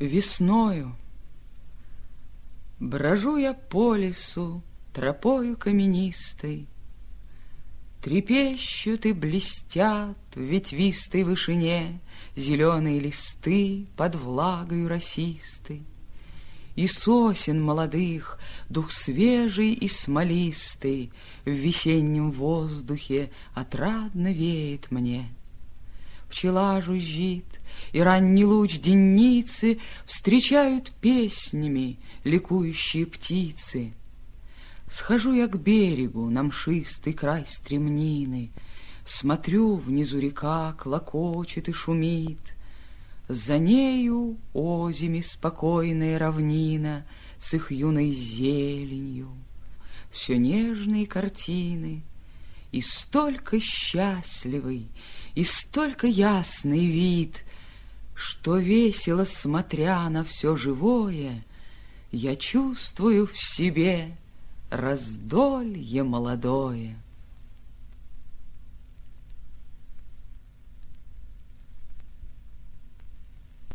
Весною брожу я по лесу тропою каменистой, Трепещут и блестят в ветвистой вышине Зеленые листы под влагою росистой. И сосен молодых дух свежий и смолистый В весеннем воздухе отрадно веет мне. Пчела жужжит, и ранний луч денницы Встречают песнями ликующие птицы. Схожу я к берегу на мшистый край стремнины, Смотрю, внизу река клокочет и шумит, За нею озими спокойная равнина С их юной зеленью, все нежные картины, И столько счастливый, и столько ясный вид, Что весело смотря на все живое, Я чувствую в себе раздолье молодое.